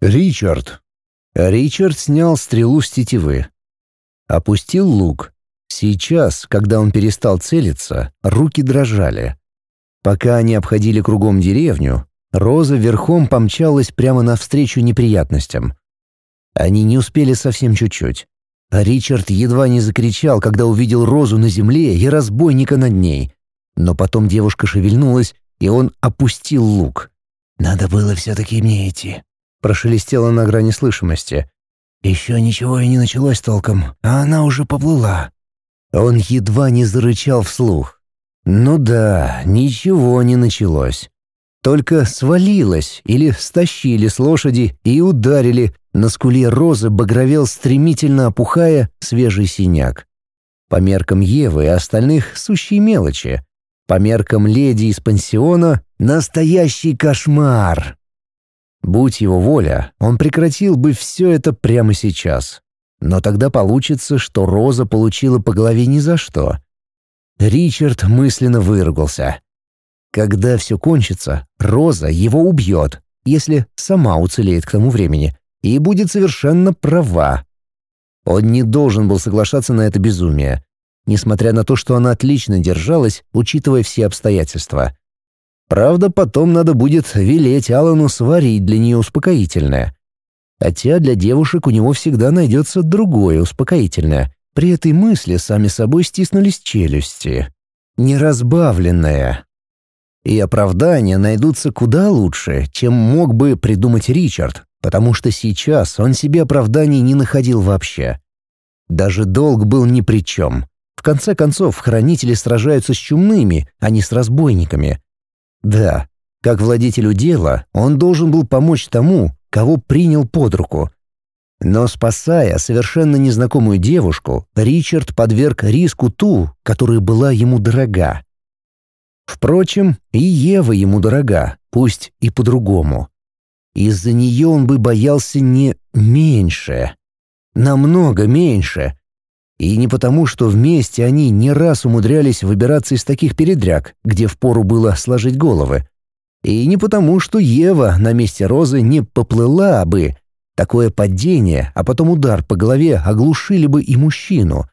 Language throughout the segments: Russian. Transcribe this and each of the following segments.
«Ричард!» Ричард снял стрелу с тетивы. Опустил лук. Сейчас, когда он перестал целиться, руки дрожали. Пока они обходили кругом деревню, Роза верхом помчалась прямо навстречу неприятностям. Они не успели совсем чуть-чуть. А Ричард едва не закричал, когда увидел Розу на земле и разбойника над ней. Но потом девушка шевельнулась, и он опустил лук. «Надо было все-таки мне идти», — прошелестело на грани слышимости. «Еще ничего и не началось толком, а она уже поплыла». Он едва не зарычал вслух. «Ну да, ничего не началось. Только свалилось или стащили с лошади и ударили. На скуле розы багровел стремительно опухая свежий синяк. По меркам Евы и остальных сущие мелочи. По меркам леди из пансиона — настоящий кошмар. Будь его воля, он прекратил бы все это прямо сейчас. Но тогда получится, что Роза получила по голове ни за что. Ричард мысленно выругался. Когда все кончится, Роза его убьет, если сама уцелеет к тому времени, и будет совершенно права. Он не должен был соглашаться на это безумие несмотря на то, что она отлично держалась, учитывая все обстоятельства. Правда, потом надо будет велеть Алану сварить для нее успокоительное. Хотя для девушек у него всегда найдется другое успокоительное. При этой мысли сами собой стиснулись челюсти. Неразбавленное. И оправдания найдутся куда лучше, чем мог бы придумать Ричард, потому что сейчас он себе оправданий не находил вообще. Даже долг был ни при чем. В конце концов, хранители сражаются с чумными, а не с разбойниками. Да, как владетелю дела, он должен был помочь тому, кого принял под руку. Но спасая совершенно незнакомую девушку, Ричард подверг риску ту, которая была ему дорога. Впрочем, и Ева ему дорога, пусть и по-другому. Из-за нее он бы боялся не меньше, намного меньше, и не потому, что вместе они не раз умудрялись выбираться из таких передряг, где впору было сложить головы. И не потому, что Ева на месте Розы не поплыла бы. Такое падение, а потом удар по голове оглушили бы и мужчину.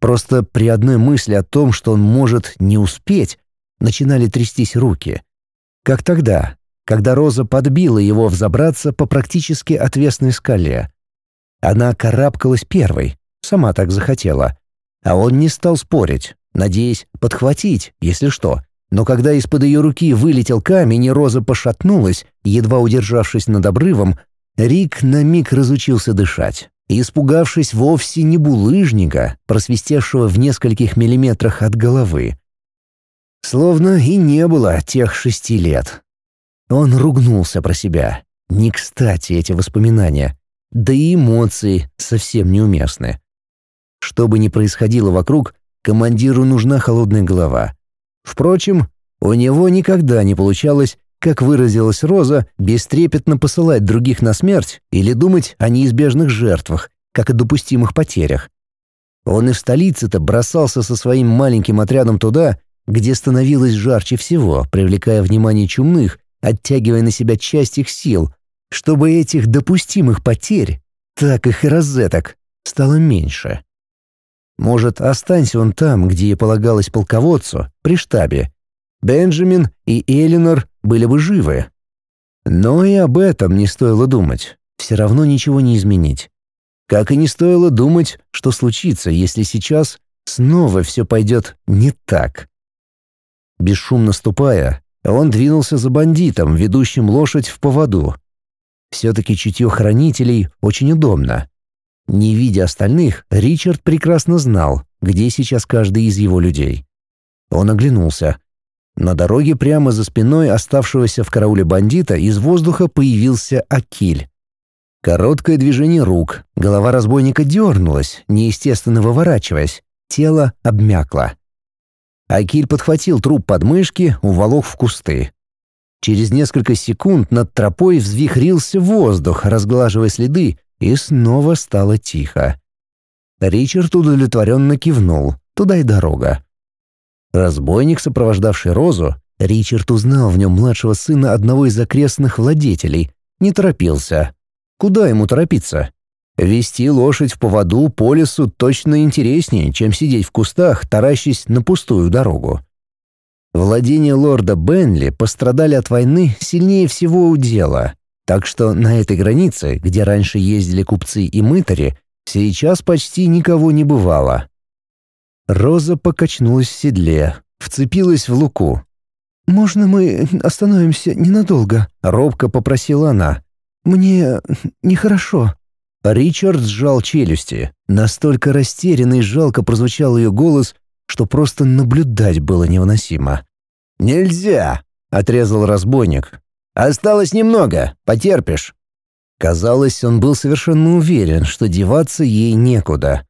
Просто при одной мысли о том, что он может не успеть, начинали трястись руки. Как тогда, когда Роза подбила его взобраться по практически отвесной скале. Она карабкалась первой, Сама так захотела. А он не стал спорить, надеясь подхватить, если что. Но когда из-под ее руки вылетел камень и Роза пошатнулась, едва удержавшись над обрывом, Рик на миг разучился дышать, испугавшись вовсе не булыжника, просвистевшего в нескольких миллиметрах от головы. Словно и не было тех шести лет. Он ругнулся про себя. Не кстати эти воспоминания. Да и эмоции совсем неуместны. Что бы ни происходило вокруг, командиру нужна холодная голова. Впрочем, у него никогда не получалось, как выразилась Роза, бестрепетно посылать других на смерть или думать о неизбежных жертвах, как о допустимых потерях. Он и в столице-то бросался со своим маленьким отрядом туда, где становилось жарче всего, привлекая внимание чумных, оттягивая на себя часть их сил, чтобы этих допустимых потерь, так их и розеток, стало меньше. Может, останься он там, где и полагалось полководцу, при штабе. Бенджамин и Элинор были бы живы. Но и об этом не стоило думать. Все равно ничего не изменить. Как и не стоило думать, что случится, если сейчас снова все пойдет не так. Бесшумно ступая, он двинулся за бандитом, ведущим лошадь в поводу. Все-таки чутье хранителей очень удобно. Не видя остальных, Ричард прекрасно знал, где сейчас каждый из его людей. Он оглянулся. На дороге прямо за спиной оставшегося в карауле бандита из воздуха появился Акиль. Короткое движение рук, голова разбойника дернулась, неестественно выворачиваясь, тело обмякло. Акиль подхватил труп под мышки, уволок в кусты. Через несколько секунд над тропой взвихрился воздух, разглаживая следы, и снова стало тихо. Ричард удовлетворенно кивнул. Туда и дорога. Разбойник, сопровождавший Розу, Ричард узнал в нем младшего сына одного из окрестных владетелей, не торопился, Куда ему торопиться? Вести лошадь в поводу по лесу точно интереснее, чем сидеть в кустах, таращись на пустую дорогу. Владения лорда Бенли пострадали от войны сильнее всего у дела, так что на этой границе, где раньше ездили купцы и мытари, сейчас почти никого не бывало. Роза покачнулась в седле, вцепилась в луку. «Можно мы остановимся ненадолго?» — робко попросила она. «Мне нехорошо». Ричард сжал челюсти. Настолько растерянный и жалко прозвучал ее голос, что просто наблюдать было невыносимо. «Нельзя!» — отрезал разбойник. «Осталось немного, потерпишь». Казалось, он был совершенно уверен, что деваться ей некуда.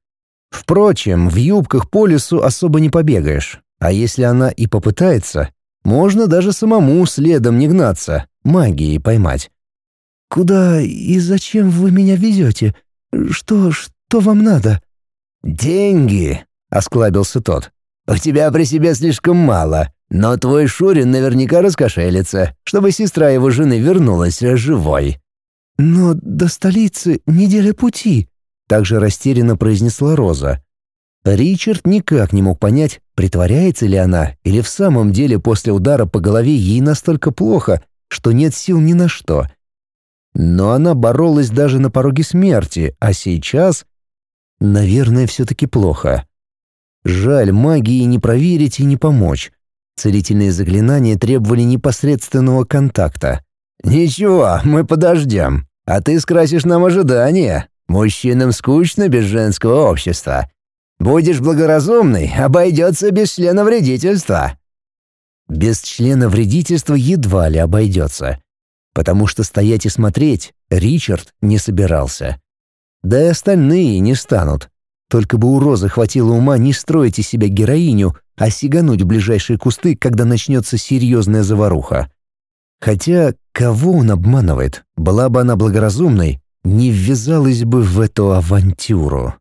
Впрочем, в юбках по лесу особо не побегаешь, а если она и попытается, можно даже самому следом не гнаться, магией поймать. «Куда и зачем вы меня везете? Что, что вам надо?» «Деньги», — осклабился тот. «У тебя при себе слишком мало, но твой Шурин наверняка раскошелится, чтобы сестра его жены вернулась живой». «Но до столицы неделя пути», — также растерянно произнесла Роза. Ричард никак не мог понять, притворяется ли она, или в самом деле после удара по голове ей настолько плохо, что нет сил ни на что. Но она боролась даже на пороге смерти, а сейчас... Наверное, все-таки плохо. Жаль, магии не проверить и не помочь. Целительные заклинания требовали непосредственного контакта. «Ничего, мы подождем. А ты скрасишь нам ожидания. Мужчинам скучно без женского общества. Будешь благоразумный, обойдется без члена вредительства». Без члена вредительства едва ли обойдется потому что стоять и смотреть Ричард не собирался. Да и остальные не станут. Только бы у Розы хватило ума не строить из себя героиню, а сигануть в ближайшие кусты, когда начнется серьезная заваруха. Хотя, кого он обманывает? Была бы она благоразумной, не ввязалась бы в эту авантюру.